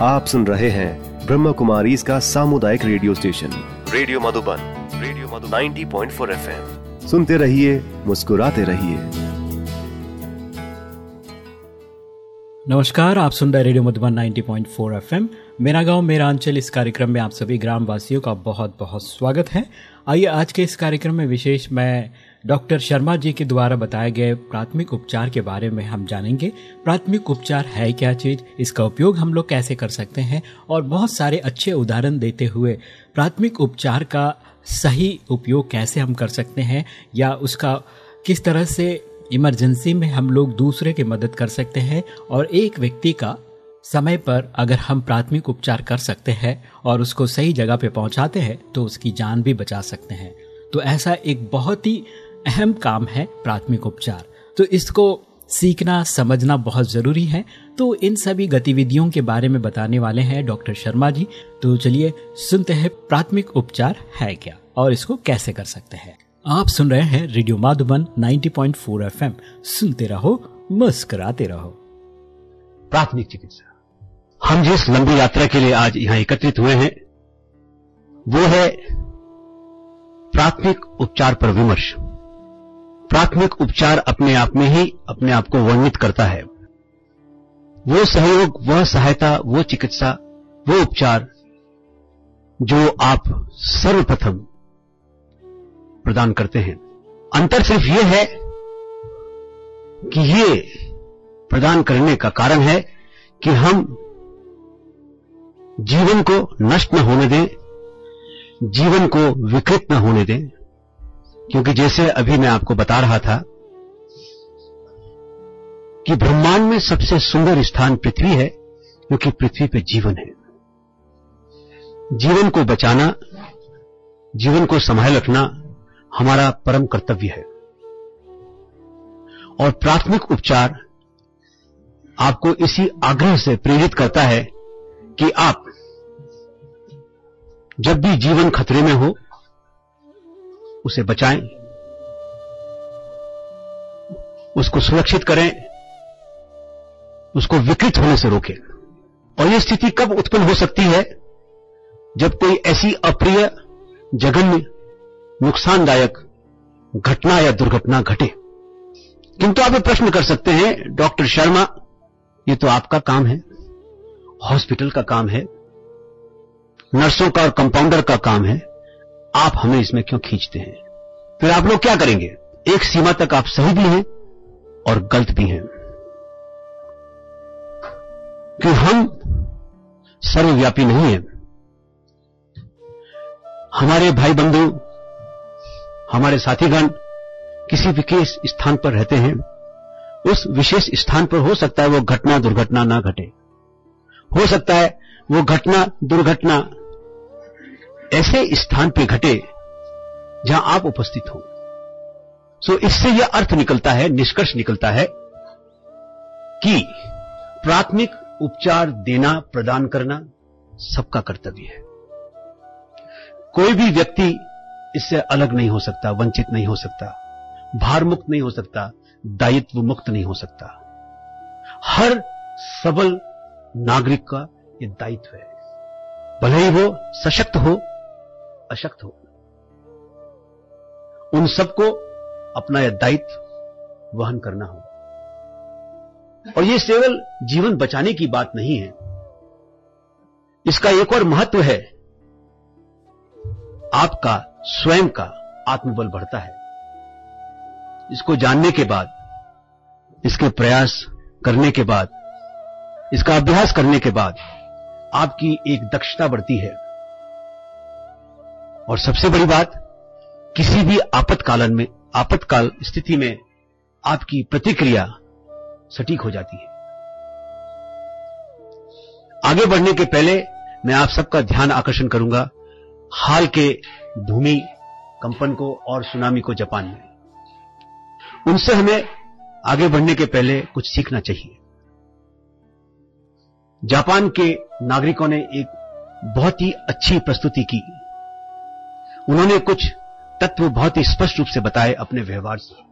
आप सुन रहे हैं ब्रह्म कुमारी इसका सामुदायिक radio station. Radio Madhuban, radio Madhu 90.4 FM. सुनते रहिए, मुस्कुराते रहिए। नमस्कार, आप सुन रहे रेडियो मधुबन 90.4 एफएम। मेरा गाँव, मेरा अंचल, इस कार्यक्रम में आप सभी ग्राम वासियों का बहुत बहुत स्वागत है। आइए, आज के इस कार्यक्रम में विशेष मैं डॉक्टर शर्मा जी के द्वारा बताए गए प्राथमिक उपचार के बारे में हम जानेंगे। प्राथमिक उपचार है क्या चीज़? इसका उपयोग हम लोग कैसे कर सकते हैं? और बहुत सारे अच्छे उदाहरण देते हुए प्राथमिक उपचार का सही उपयोग कैसे हम कर सकते हैं या उसका किस तरह से इमरजेंसी में हम लोग दूसरे की मदद कर सकते हैं और एक व्यक्ति का समय पर अगर हम प्राथमिक उपचार कर सकते हैं और उसको सही जगह पे पहुंचाते हैं तो उसकी जान भी बचा सकते हैं। तो ऐसा एक बहुत ही अहम काम है प्राथमिक उपचार। तो इसको सीखना, समझना बहुत ज़रूरी है। तो इन सभी गतिविधियों के बारे में बताने वाले हैं डॉक्टर शर्मा जी। तो चलिए सुनते हैं, प्राथमिक उपचार है क्या और इसको कैसे कर सकते हैं। आप सुन रहे हैं रेडियो माधुबन 90.4 एफएम। सुनते रहो, मुस्कुराते रहो। प्राथमिक चिकित्सा। हम जिस लंबी यात्रा के लिए आज यहाँ एकत्रित हुए हैं, वो है प्राथमिक उपचार पर विमर्श। प्राथमिक उपचार अपने आप में ही अपने आप को वर्णित करता है। वो सहयोग, वह सहायता, वो चिकित्सा, वो उपचार, जो आप सर्वप्रथम प्रदान करते हैं। अंतर सिर्फ़ यह है कि ये प्रदान करने का कारण है कि हम जीवन को नष्ट न होने दें, जीवन को विकृत न होने दें। क्योंकि जैसे अभी मैं आपको बता रहा था कि ब्रह्मांड में सबसे सुंदर स्थान पृथ्वी है, क्योंकि पृथ्वी पे जीवन है। जीवन को बचाना, जीवन को संभाल रखना हमारा परम कर्तव्य है। और प्राथमिक उपचार आपको इसी आग्रह से प्रेरित करता है कि आप जब भी जीवन खतरे में हो उसे बचाएँ। उसको सुरक्षित करें। उसको विकृत होने से रोकें। और यह स्थिति कब उत्पन्न हो सकती है? जब कोई ऐसी अप्रिय, जघन्य, नुकसानदायक घटना या दुर्घटना घटे। किंतु आप प्रश्न कर सकते हैं, डॉक्टर शर्मा, ये तो आपका काम है। हॉस्पिटल का काम है। नर्सों का और कंपाउंडर का काम है। आप हमें इसमें क्यों खींचते हैं? फिर आप लोग क्या करेंगे? एक सीमा तक आप सही भी हैं और गलत भी हैं। कि हम सर्वव्यापी नहीं हैं। हमारे भाई बंधु हमारे साथीगण किसी विशेष स्थान पर रहते हैं। उस विशेष स्थान पर हो सकता है वो घटना दुर्घटना ना घटे। हो सकता है वो घटना दुर्घटना ऐसे स्थान पे घटे जहाँ आप उपस्थित हो। सो इससे यह अर्थ निकलता है, निष्कर्ष निकलता है कि प्राथमिक उपचार देना, प्रदान करना सबका कर्तव्य है। कोई भी व्यक्ति इससे अलग नहीं हो सकता, वंचित नहीं हो सकता भार मुक्त नहीं हो सकता दायित्व मुक्त नहीं हो सकता। हर सबल नागरिक का यह दायित्व है। भले ही वो सशक्त हो अशक्त हो। उन सबको अपना यह दायित्व वहन करना होगा। और यह केवल जीवन बचाने की बात नहीं है। इसका एक और महत्व है, आपका स्वयं का आत्मबल बढ़ता है। इसको जानने के बाद, इसके प्रयास करने के बाद, इसका अभ्यास करने के बाद आपकी एक दक्षता बढ़ती है। और सबसे बड़ी बात, किसी भी आपातकालन में, आपातकाल स्थिति में आपकी प्रतिक्रिया सटीक हो जाती है। आगे बढ़ने के पहले मैं आप सबका ध्यान आकर्षण करूँगा हाल के भूमि कंपन को और सुनामी को जापान में। उनसे हमें आगे बढ़ने के पहले कुछ सीखना चाहिए। जापान के नागरिकों ने एक बहुत ही अच्छी प्रस्तुति की। उन्होंने कुछ तत्व बहुत ही स्पष्ट रूप से बताए अपने व्यवहार से।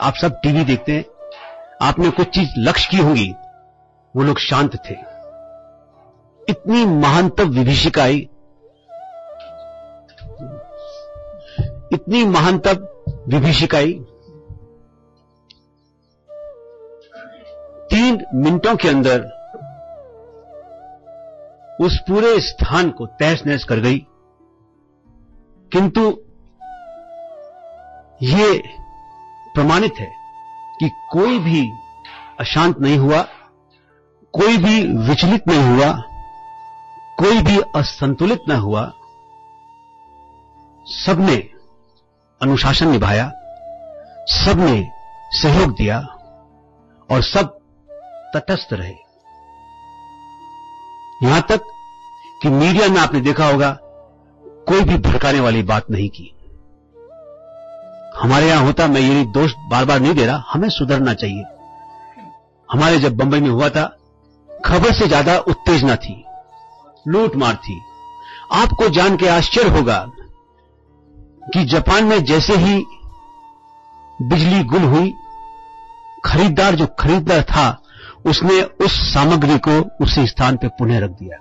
आप सब टीवी देखते हैं। आपने कुछ चीज़ लक्ष्य की होगी। वो लोग शांत थे। इतनी महानतम विभीषिका आई। इतनी महानतम विभीषिका आई। तीन मिनटों के अंदर उस पूरे स्थान को तहस नहस कर गई। किंतु ये प्रमाणित है कि कोई भी अशांत नहीं हुआ, कोई भी विचलित नहीं हुआ, कोई भी असंतुलित न हुआ सबने अनुशासन निभाया सबने सहयोग दिया और सब तटस्थ रहे। यहाँ तक कि मीडिया में आपने देखा होगा कोई भी भड़काने वाली बात नहीं की। हमारे यहाँ होता, मैं ये दोष बार बार नहीं दे रहा, हमें सुधरना चाहिए। हमारे जब बंबई में हुआ था, खबर से ज़्यादा उत्तेजना थी लूट मार थी। आपको जान के आश्चर्य होगा कि जापान में जैसे ही बिजली गुल हुई, खरीदार जो खरीददार था, उसने उस सामग्री को उसी स्थान पर पुनः रख दिया।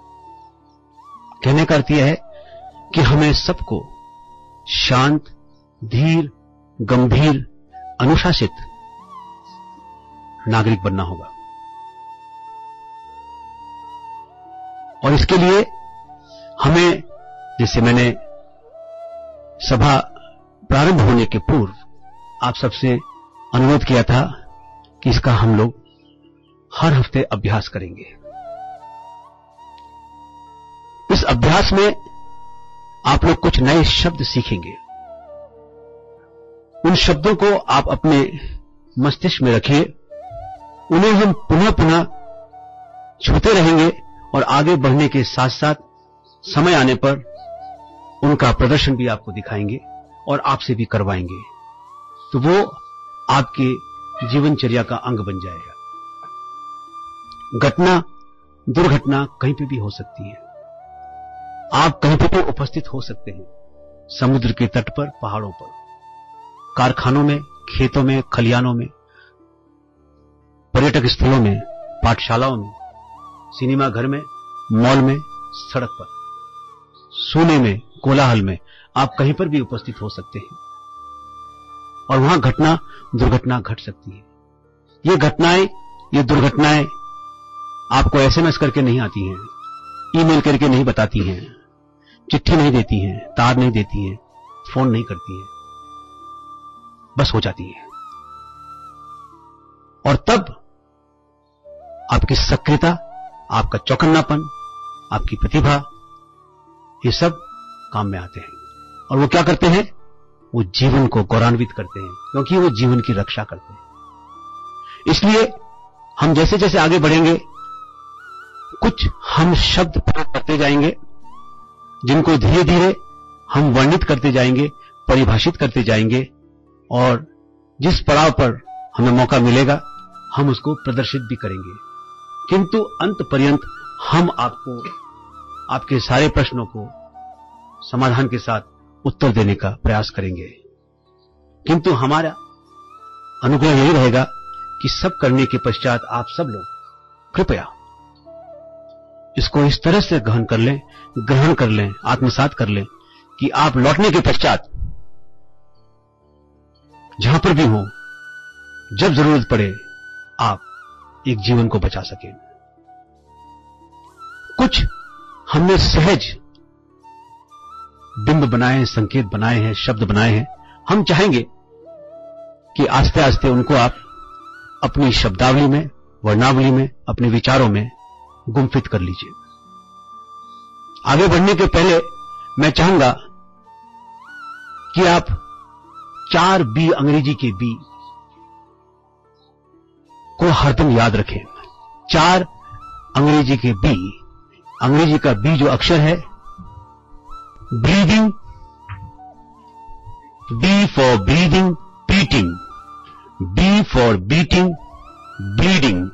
कहने का अर्थ यह है कि हमें सबको शांत, धीर, गंभीर, अनुशासित नागरिक बनना होगा। और इसके लिए हमें, जैसे मैंने सभा प्रारंभ होने के पूर्व आप सबसे अनुरोध किया था कि इसका हम लोग हर हफ़्ते अभ्यास करेंगे। इस अभ्यास में आप लोग कुछ नए शब्द सीखेंगे। उन शब्दों को आप अपने मस्तिष्क में रखिए उन्हें हम पुनः पुनः छूते रहेंगे और आगे बढ़ने के साथ साथ समय आने पर उनका प्रदर्शन भी आपको दिखाएँगे और आपसे भी करवाएँगे। तो वो आपके जीवनचर्या का अंग बन जाएगा। घटना, दुर्घटना कहीं पे भी हो सकती है। आप कहीं पर भी उपस्थित हो सकते हैं। समुद्र के तट पर, पहाड़ों पर। कारखानों में, खेतों में खलियानों में, पर्यटक स्थलों में, पाठशालाओं में, सिनेमा घर में, मॉल में, सड़क पर, सोने में, कोलाहल में आप कहीं पर भी उपस्थित हो सकते हैं। और वहाँ घटना, दुर्घटना घट सकती है। ये घटनाएँ, ये दुर्घटनाएँ आपको एसएमएस करके नहीं आती हैं। ईमेल करके नहीं बताती हैं, चिट्ठी नहीं देती हैं, तार नहीं देती हैं, फ़ोन नहीं करती हैं, बस हो जाती है। और तब आपकी सक्रियता, आपका चौकन्नापन, आपकी प्रतिभा, ये सब काम में आते हैं। और वो क्या करते हैं? वो जीवन को गौरवान्वित करते हैं, क्योंकि वो जीवन की रक्षा करते हैं। इसलिए हम जैसे जैसे आगे बढ़ेंगे कुछ हम शब्द प्रयोग करते जाएँगे, जिनको धीरे धीरे हम वर्णित करते जाएँगे, परिभाषित करते जाएँगे, और जिस पड़ाव पर हमें मौका मिलेगा, हम उसको प्रदर्शित भी करेंगे। किंतु अंत पर्यंत हम आपको, आपके सारे प्रश्नों को समाधान के साथ उत्तर देने का प्रयास करेंगे। किंतु हमारा अनुग्रह यही रहेगा कि सब करने के पश्चात आप सब लोग कृपया इसको इस तरह से ग्रहण कर लें, ग्रहण कर लें, आत्मसात कर लें, कि आप लौटने के पश्चात, जहाँ पर भी हो, जब ज़रूरत पड़े, आप एक जीवन को बचा सके। कुछ हमने सहज बिंब बनाए हैं, संकेत बनाए हैं, शब्द बनाए हैं। हम चाहेंगे कि आस्ते आस्ते उनको आप अपनी शब्दावली में, वर्णावली में, अपने विचारों में गुमफित कर लीजिए। आगे बढ़ने के पहले मैं चाहूँगा कि आप चार बी अंग्रेज़ी के बी को हरदम याद रखें। चार अंग्रेज़ी के बी। अंग्रेज़ी का बी जो अक्षर है breathing B for breathing beating B for beating bleeding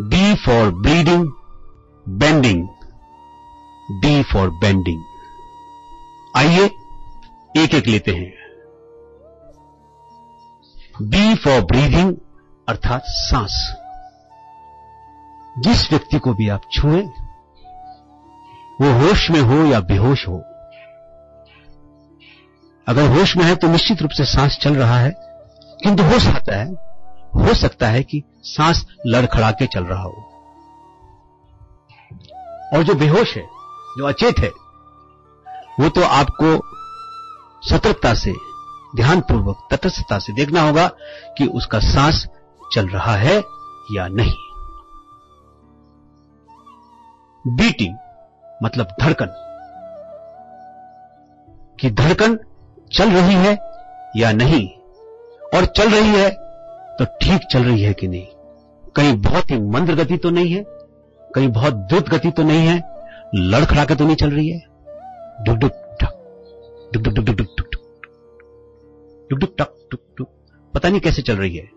B for bleeding bending B for bending आइए एक एक लेते हैं। बी फॉर ब्रीदिंग अर्थात सांस। जिस व्यक्ति को भी आप छुएँ, वो होश में हो या बेहोश हो, अगर होश में है तो निश्चित रूप से सांस चल रहा है, किंतु हो सकता है हो सकता है कि सांस लड़खड़ा के चल रहा हो। और जो बेहोश है, जो अचेत है, वो तो आपको सतर्कता से, ध्यानपूर्वक, तटस्थता से देखना होगा कि उसका सांस चल रहा है या नहीं। बीटिंग मतलब धड़कन, कि धड़कन चल रही है या नहीं, और चल रही है तो ठीक चल रही है कि नहीं? कहीं बहुत ही मंद गति तो नहीं है? कहीं बहुत द्रुत गति तो नहीं है? लड़खड़ा के तो नहीं चल रही है? डुक डुक टक डुक डुक डुक डुक डुक डुक डुक डुक, टक डुक डुक पता नहीं कैसे चल रही है।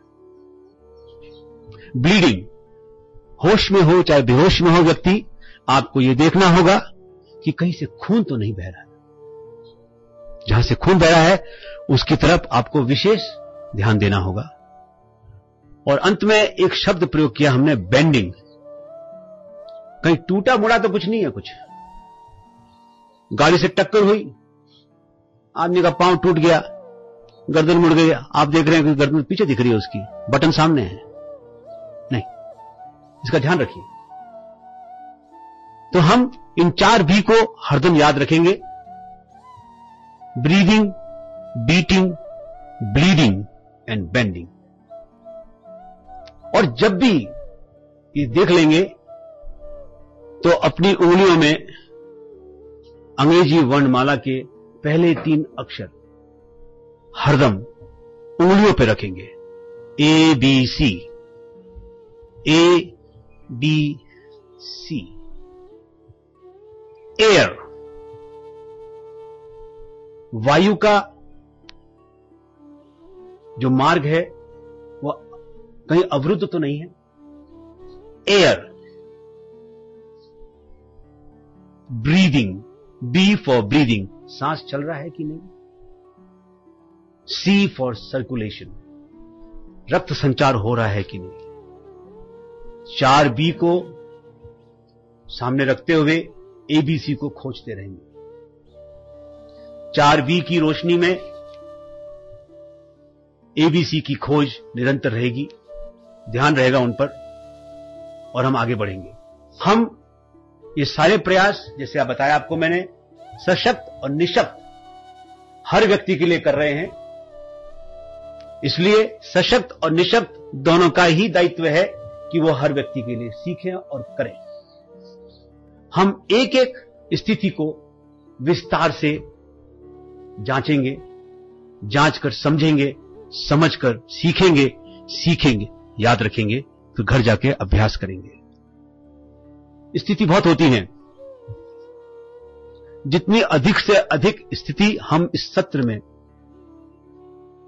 ब्लीडिंग। होश में हो, चाहे बेहोश में हो व्यक्ति, आपको यह देखना होगा कि कहीं से खून तो नहीं बह रहा जहाँ से खून बह रहा है, उसकी तरफ़ आपको विशेष ध्यान देना होगा। और अंत में एक शब्द प्रयोग किया हमने बेंडिंग कहीं टूटा मुड़ा तो कुछ नहीं है कुछ। गाड़ी से टक्कर हुई, आदमी का पाँव टूट गया, गर्दन मुड़ गई। आप देख रहे हैं कि गर्दन पीछे दिख रही है उसकी, बटन सामने है। नहीं, इसका ध्यान रखिए। तो हम इन चार भी को हरदम याद रखेंगे। Breathing beating bleeding and bending और जब भी ये देख लेंगे तो अपनी उंगलियों में अंग्रेज़ी वर्णमाला के पहले तीन अक्षर, हरदम, उंगलियों पर रखेंगे। A, B, C. A, B, C. Air. वायु का जो मार्ग है कहीं अवरुद्ध तो नहीं है? Air breathing B for breathing सांस चल रहा है कि नहीं? सी फॉर सर्कुलेशन रक्त संचार हो रहा है कि नहीं? चार बी को सामने रखते हुए एबीसी को खोजते रहेंगे। चार बी की रोशनी में एबीसी की खोज निरंतर रहेगी। ध्यान रहेगा उन पर और हम आगे बढ़ेंगे। हम ये सारे प्रयास, जैसे आप बताया आपको मैंने, सशक्त और निशक्त हर व्यक्ति के लिए कर रहे हैं। इसलिए सशक्त और निशक्त दोनों का ही दायित्व है कि वो हर व्यक्ति के लिए सीखें और करें। हम एक एक स्थिति को विस्तार से जांचेंगे जाँच कर समझेंगे, समझकर सीखेंगे सीखेंगे। याद रखेंगे, फिर घर जाके अभ्यास करेंगे। स्थिति बहुत होती है। जितनी अधिक से अधिक स्थिति हम इस सत्र में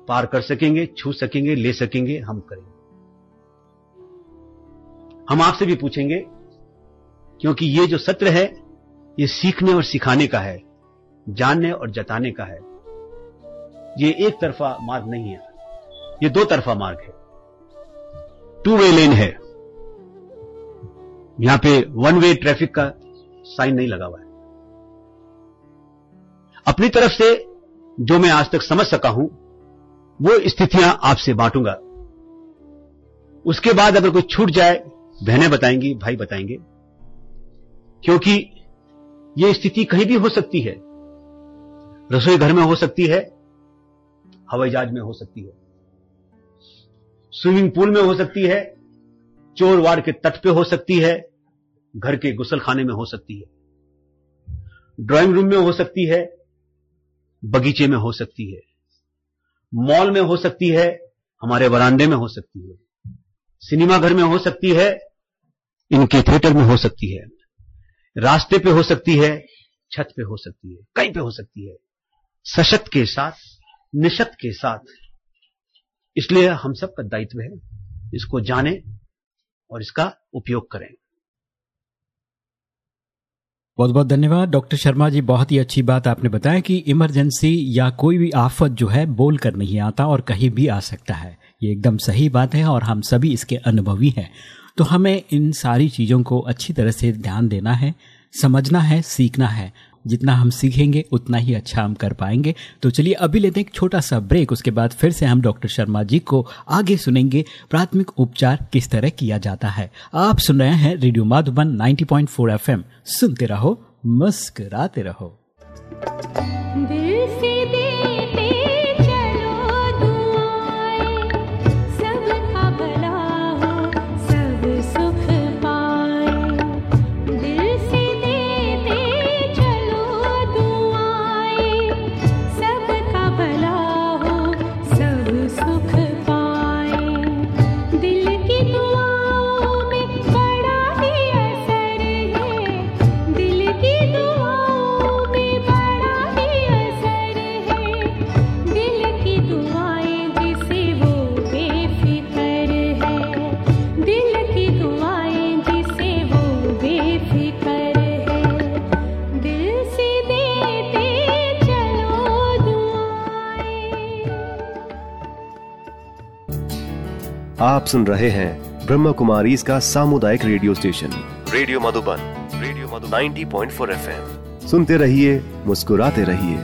पार कर सकेंगे, छू सकेंगे, ले सकेंगे, हम करेंगे। हम आपसे भी पूछेंगे, क्योंकि ये जो सत्र है, ये सीखने और सिखाने का है, जानने और जताने का है। ये एक तरफा मार्ग नहीं है, ये दो तरफा मार्ग है। टू वे लेन है। यहाँ पे वन वे ट्रैफ़िक का साइन नहीं लगा हुआ है। अपनी तरफ़ से जो मैं आज तक समझ सका हूँ, वो स्थितियाँ आपसे बांटूँगा। उसके बाद अगर कोई छूट जाए, बहनें बताएँगी, भाई बताएँगे, क्योंकि यह स्थिति कहीं भी हो सकती है। रसोई घर में हो सकती है, हवाई जहाज़ में हो सकती है। स्विमिंग पूल में हो सकती है चोर वार के तट पे हो सकती है घर के गुसल खाने में हो सकती है ड्राइंग रूम में हो सकती है बगीचे में हो सकती है मॉल में हो सकती है हमारे वरांडे में हो सकती है सिनेमा घर में हो सकती है इनके थिएटर में हो सकती है रास्ते पे हो सकती है छत पे हो सकती है कहीं पे हो सकती है सशक्त के साथ निशक्त के साथ इसलिए हम सबका दायित्व है इसको जाने और इसका उपयोग करें। बहुत बहुत धन्यवाद। डॉक्टर शर्मा जी, बहुत ही अच्छी बात आपने बताया कि इमरजेंसी या कोई भी आफत जो है बोल कर नहीं आता और कहीं भी आ सकता है। ये एकदम सही बात है और हम सभी इसके अनुभवी हैं। तो हमें इन सारी चीज़ों को अच्छी तरह से ध्यान देना है, समझना है, सीखना है जितना हम सीखेंगे, उतना ही अच्छा हम कर पाएँगे। तो चलिए, अभी लेते हैं एक छोटा सा ब्रेक उसके बाद फिर से हम डॉक्टर शर्मा जी को आगे सुनेंगे, प्राथमिक उपचार किस तरह किया जाता है। आप सुन रहे हैं रेडियो माधुबन 90.4 एफएम। सुनते रहो, मुस्कराते रहो। आप सुन रहे हैं ब्रह्म कुमारी इसका सामुदायिक radio station. Radio Madhuban, radio Madhu 90.4 point सुनते रहिए, मुस्कुराते रहिए।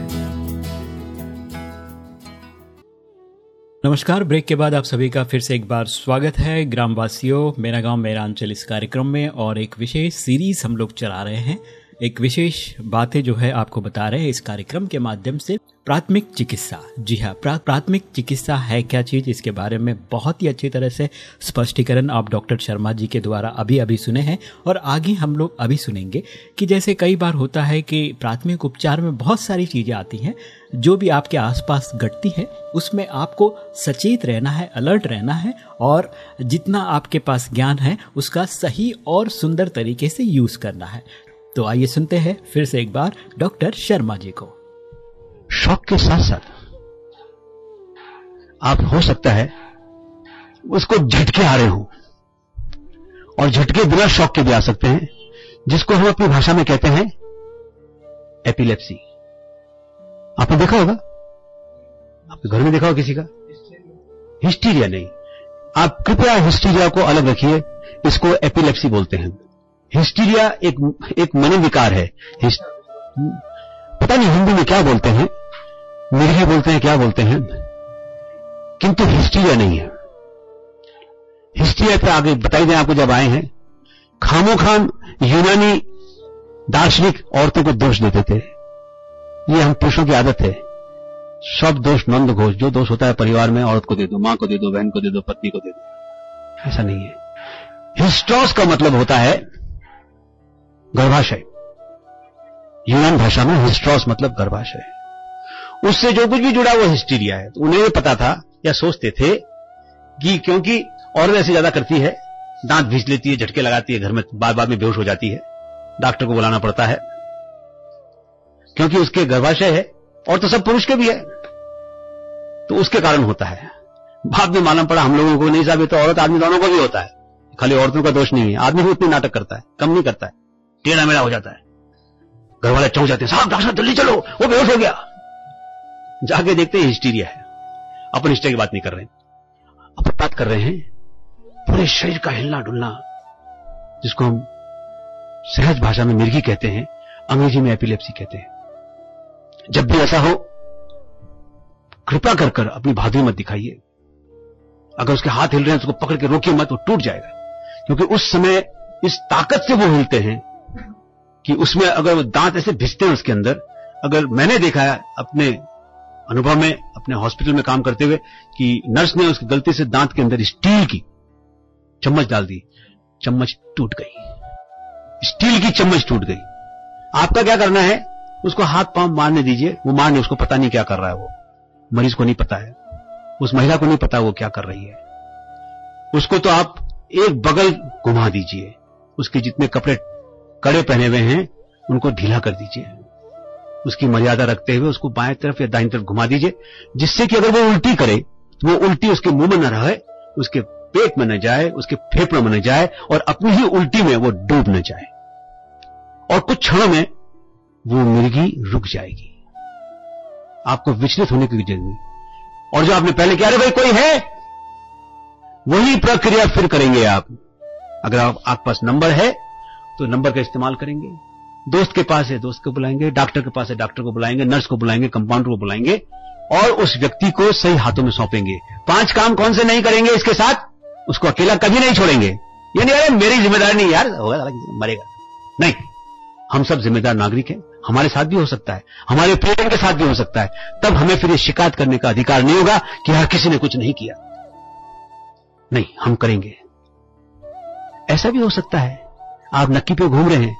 नमस्कार, ब्रेक के बाद आप सभी का फिर से एक बार स्वागत है ग्रामवासियों, मेरा गाँव मेरा अंचल इस कार्यक्रम में और एक विशेष सीरीज़ हम लोग चला रहे हैं। एक विशेष बातें जो है आपको बता रहे हैं इस कार्यक्रम के माध्यम से। प्राथमिक चिकित्सा। जी हाँ प्रा, प्राथमिक चिकित्सा है क्या चीज़? इसके बारे में बहुत ही अच्छी तरह से स्पष्टीकरण आप डॉक्टर शर्मा जी के द्वारा अभी अभी सुने हैं और आगे हम लोग अभी सुनेंगे कि जैसे कई बार होता है कि प्राथमिक उपचार में बहुत सारी चीज़ें आती हैं जो भी आपके आसपास घटती है उसमें आपको सचेत रहना है अलर्ट रहना है और जितना आपके पास ज्ञान है उसका सही और सुंदर तरीके से यूज़ करना है। तो आइए सुनते हैं फिर से एक बार डॉक्टर शर्मा जी को। शौक के साथ साथ आप हो सकता है उसको झटके आ रहे हो और झटके बिना शौक के भी आ सकते हैं, जिसको हम अपनी भाषा में कहते हैं एपिलेप्सी आपने देखा होगा? आपके घर में देखा होगा किसी का? हिस्टीरिया नहीं। आप कृपया हिस्टीरिया को अलग रखिए, इसको एपिलेप्सी बोलते हैं। हिस्टीरिया एक एक मनोविकार है। पता नहीं हिंदी में क्या बोलते हैं। मिर्गी बोलते हैं, क्या बोलते हैं। किंतु हिस्टीरिया नहीं है। हिस्टीरिया पे आगे बताई दें आपको जब आए हैं खामो खाम यूनानी दार्शनिक औरतों को दोष देते थे। ये हम पुरुषों की आदत है। सब दोष नंद घोष, जो दोष होता है परिवार में, औरत को दे दो, माँ को दे दो, बहन को दे दो, पत्नी को दे दो। ऐसा नहीं है। हिस्टोस का मतलब होता है गर्भाशय। यूनान भाषा में हिस्ट्रॉस मतलब गर्भाशय। उससे जो कुछ भी जुड़ा वो हिस्टीरिया है तो उन्हें ये पता था, या सोचते थे, कि क्योंकि और ऐसे ज़्यादा करती है, दांत भीज लेती है, झटके लगाती है, घर में बार बार में बेहोश हो जाती है, डॉक्टर को बुलाना पड़ता है, क्योंकि उसके गर्भाशय है, और तो सब पुरुष के भी है तो उसके कारण होता है। बाद में मालूम पड़ा, हम लोगों को नहीं साबित तो औरत आदमी दोनों को भी होता है। खाली औरतों का दोष नहीं है, आदमी भी उतनी नाटक करता है, कम नहीं करता है टेढ़ा मेढ़ा हो जाता है। घर वाले चौंक जाते साहब, डॉक्टर साहब, जल्दी चलो, वो बेहोश हो गया. जाके देखते हैं हिस्टीरिया है। अपन हिस्ट्री की बात नहीं कर रहे अपन बात कर रहे हैं पूरे शरीर का हिलना डुलना, जिसको हम सहज भाषा में मिर्गी कहते हैं, अंग्रेज़ी में एपिलेप्सी कहते हैं। जब भी ऐसा हो, कृपा कर कर अपनी भादुरी मत दिखाइए। अगर उसके हाथ हिल रहे हैं, उसको पकड़ के रोकिए मत, वो टूट जाएगा। क्योंकि उस समय इस ताकत से वो हिलते हैं कि उसमें अगर दांत ऐसे भिजते हैं उसके अंदर, अगर मैंने देखा है अपने अनुभव में, अपने हॉस्पिटल में काम करते हुए, कि नर्स ने उसकी गलती से दांत के अंदर स्टील की चम्मच डाल दी, चम्मच टूट गई। स्टील की चम्मच टूट गई। आपका क्या करना है? उसको हाथ पाँव मारने दीजिए, वो मारने, उसको पता नहीं क्या कर रहा है वो। मरीज़ को नहीं पता है। उस महिला को नहीं पता वो क्या कर रही है। उसको तो आप एक बगल घुमा दीजिए। उसके जितने कपड़े कड़े पहने हुए हैं, उनको ढीला कर दीजिए। उसकी मर्यादा रखते हुए उसको बाएँ तरफ़ या दाएँ तरफ़ घुमा दीजिए, जिससे कि अगर वो उल्टी करे तो वो उल्टी उसके मुँह में न रहे, उसके पेट में न जाए, उसके फेफड़ों में न जाए, और अपनी ही उल्टी में वो डूब न जाए। और कुछ क्षणों में वो मिर्गी रुक जाएगी। आपको विचलित होने की ज़रूरत और जो आपने पहले किया अरे भाई, कोई है? वही प्रक्रिया फिर करेंगे आप। अगर आप, आपके पास नंबर है तो नंबर का इस्तेमाल करेंगे। दोस्त के पास है, दोस्त को बुलाएँगे, डॉक्टर के पास है, डॉक्टर को बुलाएँगे, नर्स को बुलाएँगे, कंपाउंडर को बुलाएँगे, और उस व्यक्ति को सही हाथों में सौंपेंगे। पाँच काम कौन से नहीं करेंगे इसके साथ, उसको अकेला कभी नहीं छोड़ेंगे। ये नहीं अरे, मेरी ज़िम्मेदारी नहीं यार, होगा मरेगा। नहीं, हम सब जिम्मेदार नागरिक हैं, हमारे साथ भी हो सकता है, हमारे पेरेंट के साथ भी हो सकता है। तब हमें फिर ये शिकायत करने का अधिकार नहीं होगा कि हर किसी ने कुछ नहीं किया। नहीं, हम करेंगे। ऐसा भी हो सकता है। आप नक्की पे घूम रहे हैं।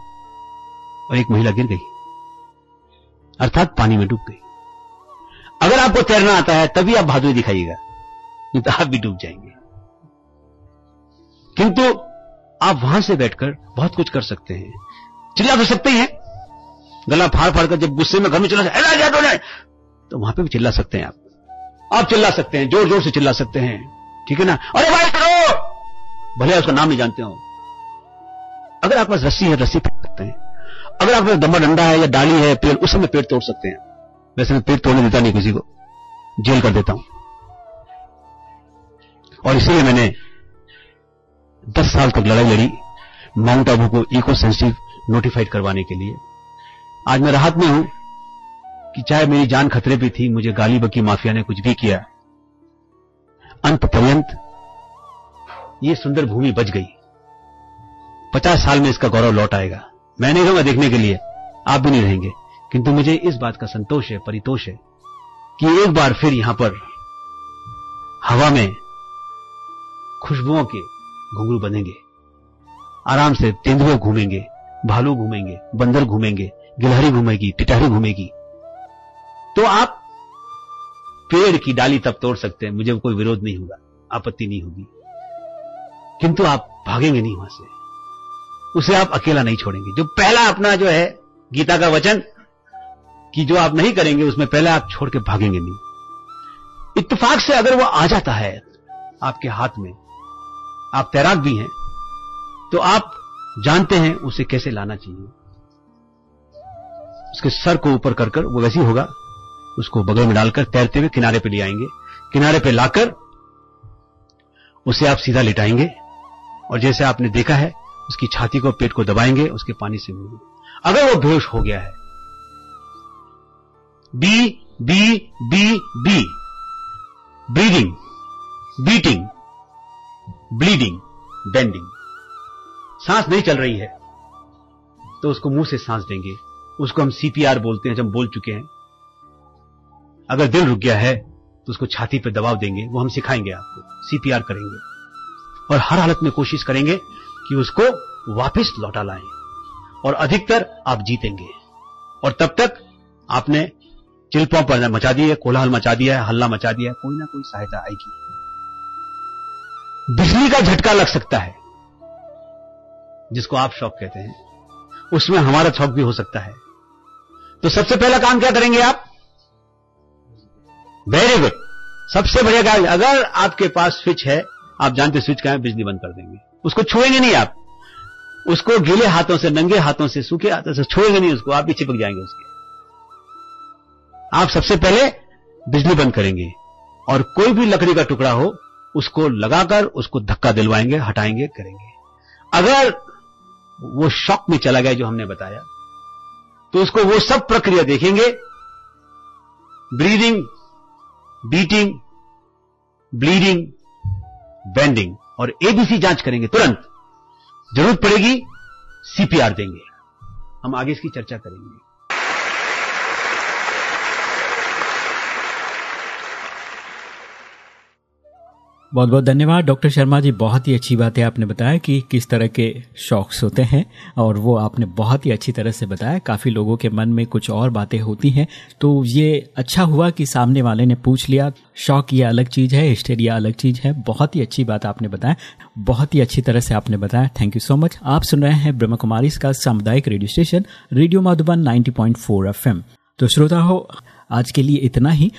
और एक महिला गिर गई। अर्थात पानी में डूब गई। अगर आपको तैरना आता है, तभी आप बहादुरी दिखाइएगा। नहीं तो आप भी डूब जाएँगे। किंतु आप वहाँ से बैठकर बहुत कुछ कर सकते हैं। चिल्ला तो सकते हैं। गला फाड़ फाड़ कर जब गुस्से में घर में चिल्ला जा तो वहाँ पे भी चिल्ला सकते हैं आप। आप चिल्ला सकते हैं ज़ोर ज़ोर से चिल्ला सकते हैं। ठीक है ना? अरे भाई करो भले उसका नाम नहीं जानते हो। अगर आपके पास रस्सी है, रस्सी फेंक सकते हैं। अगर आपके पास दम्बा डंडा है या डाली है, पेड़, उस समय पेड़ तोड़ सकते हैं। वैसे मैं पेड़ तोड़ने देता नहीं किसी को। जेल कर देता हूँ। और इसीलिए मैंने दस साल तक लड़ाई लड़ी, माउंट आबू को इको सेंसिटिव नोटिफाइड करवाने के लिए। आज मैं राहत में हूँ कि चाहे मेरी जान खतरे पे थी, मुझे गाली बकी माफिया ने कुछ भी किया। अंत पर्यंत ये सुंदर भूमि बच गई। पचास साल में इसका गौरव लौट आएगा। मैं नहीं रहूँगा देखने के लिए। आप भी नहीं रहेंगे। किंतु मुझे इस बात का संतोष है, परितोष है कि एक बार फिर यहाँ पर हवा में खुशबुओं के घुंघरू बनेंगे। आराम से तेंदुए घूमेंगे, भालू घूमेंगे, बंदर घूमेंगे, गिलहरी घूमेगी, टिटहरी घूमेगी। तो आप पेड़ की डाली तब तोड़ सकते हैं, मुझे कोई विरोध नहीं होगा, आपत्ति नहीं होगी। किंतु आप भागेंगे नहीं वहाँ से। उसे आप अकेला नहीं छोड़ेंगे। जो पहला अपना जो है, गीता का वचन, कि जो आप नहीं करेंगे, उसमें पहले आप छोड़ के भागेंगे नहीं। इत्तेफाक से अगर वो आ जाता है आपके हाथ में, आप तैराक भी हैं तो आप जानते हैं उसे कैसे लाना चाहिए। उसके सर को ऊपर कर कर, वो वैसे ही होगा, उसको बगल में डालकर तैरते हुए किनारे पे ले आएँगे। किनारे पे लाकर, उसे आप सीधा लिटाएँगे। और जैसे आपने देखा है उसकी छाती को, पेट को दबाएँगे, उसके पानी से मुँह अगर वो बेहोश हो गया है B B B B breathing beating bleeding bending सांस नहीं चल रही है तो उसको मुँह से सांस देंगे। उसको हम सीपीआर बोलते हैं, जब बोल चुके हैं। अगर दिल रुक गया है तो उसको छाती पर दबाव देंगे, वो हम सिखाएँगे आपको सीपीआर करेंगे। और हर हालत में कोशिश करेंगे कि उसको वापस लौटा लाएँ। और अधिकतर आप जीतेंगे। और तब तक आपने चिल्पों पर मचा दिया है कोलाहल मचा दिया है हल्ला मचा दिया है कोई ना कोई सहायता आएगी। बिजली का झटका लग सकता है, जिसको आप शौक कहते हैं। उसमें हमारा शौक भी हो सकता है। तो सबसे पहला काम क्या करेंगे आप? वेरी गुड सबसे बढ़िया अगर आपके पास स्विच है आप जानते स्विच का है? बिजली बंद कर देंगे। उसको छुएँगे नहीं आप। उसको गीले हाथों से, नंगे हाथों से सूखे हाथों से छुएँगे नहीं उसको। आप भी चिपक जाएँगे उसके। आप सबसे पहले बिजली बंद करेंगे और कोई भी लकड़ी का टुकड़ा हो, उसको लगाकर उसको धक्का दिलवाएँगे, हटाएँगे, करेंगे। अगर वो शॉक में चला गया जो हमने बताया तो उसको वो सब प्रक्रिया देखेंगे। ब्रीदिंग, बीटिंग, ब्लीडिंग बेंडिंग और एबीसी जाँच करेंगे तुरंत। ज़रूरत पड़ेगी सीपीआर देंगे। हम आगे इसकी चर्चा करेंगे। बहुत बहुत धन्यवाद। डॉक्टर शर्मा जी, बहुत ही अच्छी बात है आपने बताया कि किस तरह के शौक्स होते हैं और वो आपने बहुत ही अच्छी तरह से बताया। काफ़ी लोगों के मन में कुछ और बातें होती हैं। तो ये अच्छा हुआ कि सामने वाले ने पूछ लिया, शौक ये अलग चीज़ है हिस्टेरिया अलग चीज़ है। बहुत ही अच्छी बात आपने बताया। बहुत ही अच्छी तरह से आपने बताया। थैंक यू सो मच आप सुन रहे हैं ब्रह्म कुमारी का सामुदायिक radio station, radio Madhuban ninety point तो श्रोता हो आज के लिए इतना ही।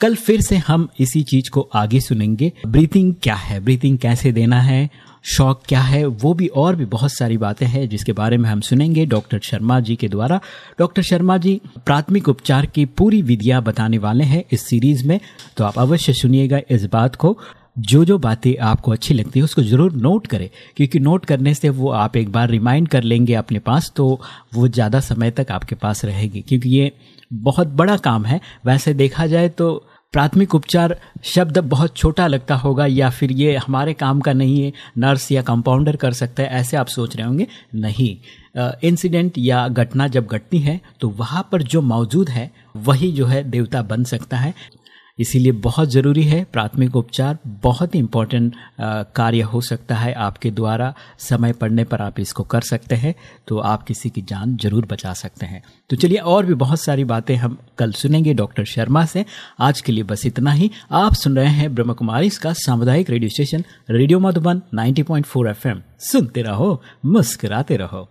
कल फिर से हम इसी चीज़ को आगे सुनेंगे। ब्रीथिंग क्या है? ब्रीथिंग कैसे देना है? शौक क्या है? वो भी और भी बहुत सारी बातें हैं जिसके बारे में हम सुनेंगे डॉक्टर शर्मा जी के द्वारा। डॉक्टर शर्मा जी, प्राथमिक उपचार की पूरी विधियाँ बताने वाले हैं इस सीरीज़ में तो आप अवश्य सुनिएगा इस बात को। जो जो बातें आपको अच्छी लगती है, उसको ज़रूर नोट करें, क्योंकि नोट करने से वो आप एक बार रिमाइंड कर लेंगे अपने पास तो वो ज़्यादा समय तक आपके पास रहेगी, क्योंकि ये बहुत बड़ा काम है। वैसे देखा जाए तो प्राथमिक उपचार शब्द बहुत छोटा लगता होगा या फिर ये हमारे काम का नहीं है, नर्स या कंपाउंडर कर सकता है, ऐसे आप सोच रहे होंगे, नहीं। इंसिडेंट या घटना जब घटती है तो वहाँ पर जो मौजूद है, वही जो है देवता बन सकता है। इसीलिए बहुत ज़रूरी है, प्राथमिक उपचार बहुत ही इम्पोर्टेंट कार्य हो सकता है आपके द्वारा। समय पड़ने पर आप इसको कर सकते हैं तो आप किसी की जान ज़रूर बचा सकते हैं। तो चलिए और भी बहुत सारी बातें हम कल सुनेंगे डॉक्टर शर्मा से। आज के लिए बस इतना ही। आप सुन रहे हैं ब्रह्म कुमारी इसका सामुदायिक radio station, radio Madhuban 90.4 FM. सुनते रहो, मुस्कुराते रहो।